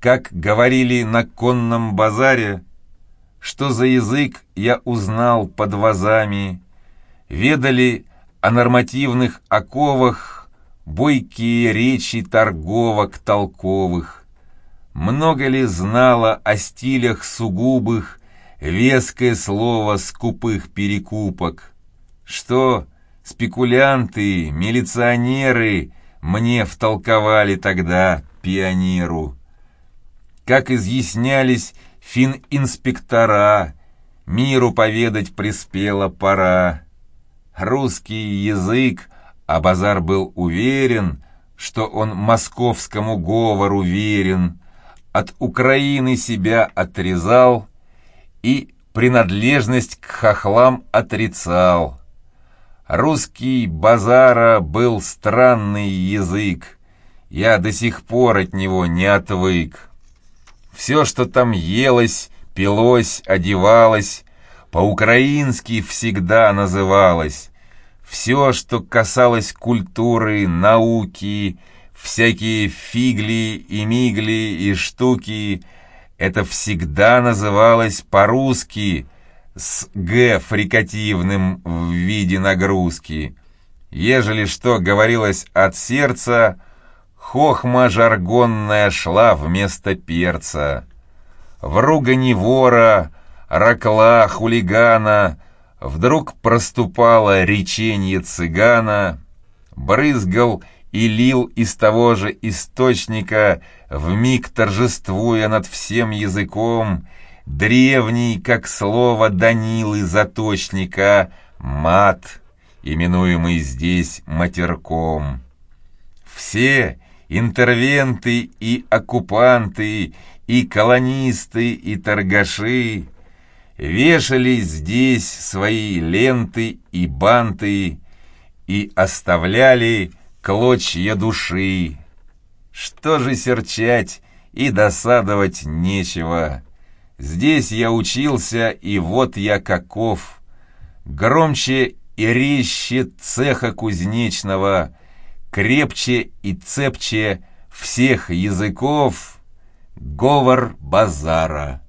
как говорили на конном базаре, что за язык я узнал под вазами, ведали о нормативных оковах бойкие речи торговок толковых. Много ли знала о стилях сугубых веское слово скупых перекупок? Что спекулянты, милиционеры мне втолковали тогда пионеру? Как изъяснялись фининспектора, миру поведать приспела пора. Русский язык, а базар был уверен, что он московскому говору верен, от Украины себя отрезал и принадлежность к хохлам отрицал. Русский базара был странный язык, я до сих пор от него не отвык. Все, что там елось, пилось, одевалось, по-украински всегда называлось. Все, что касалось культуры, науки, всякие фигли и мигли и штуки, это всегда называлось по-русски с «г» фрикативным в виде нагрузки. Ежели что говорилось от сердца, хохма жаргонная шла вместо перца. В ругани вора, ракла, хулигана вдруг проступало реченье цыгана, брызгал и лил из того же источника, вмиг торжествуя над всем языком, древний, как слово Данилы Заточника, мат, именуемый здесь матерком. Все интервенты и оккупанты, и колонисты, и торгаши вешали здесь свои ленты и банты и оставляли клочья души. Что же серчать и досадовать нечего. Здесь я учился, и вот я каков. Громче и резче цеха кузнечного, крепче и цепче всех языков, говор базара.